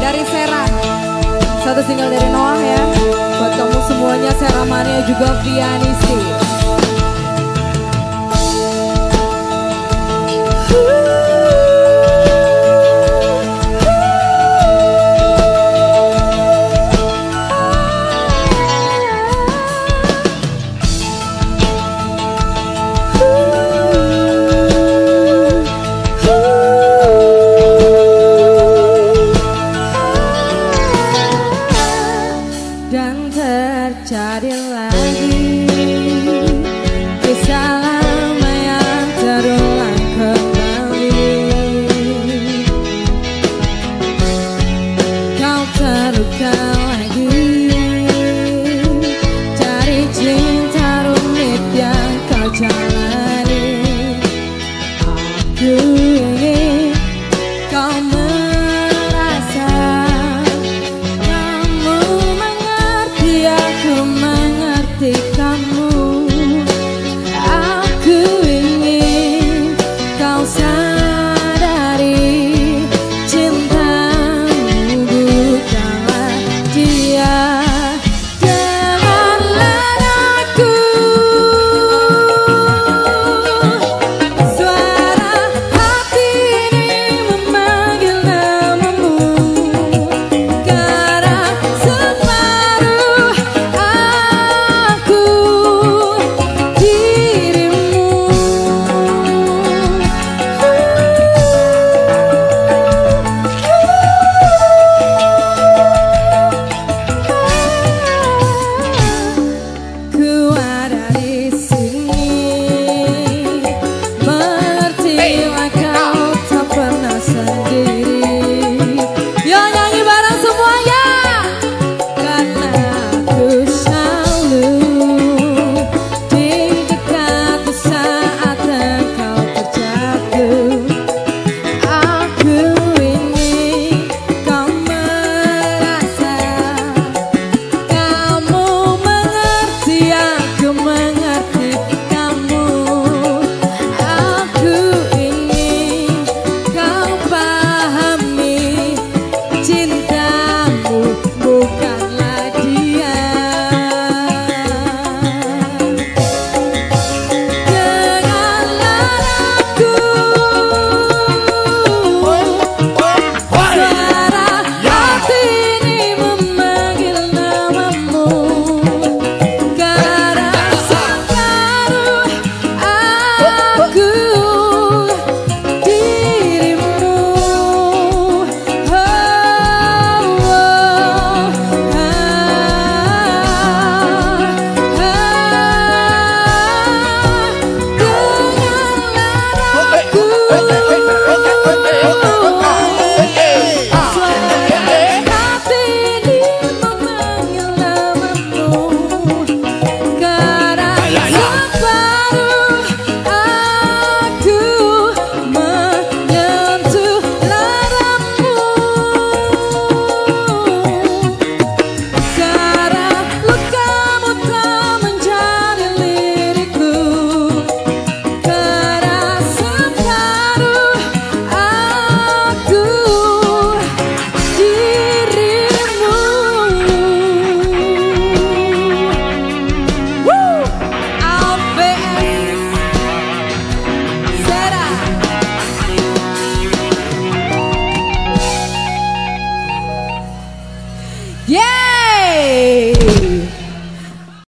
dari Serang Satu single dari Noah ya. Buat kamu semuanya Seramania juga Vianisti dan tercari lagi kisah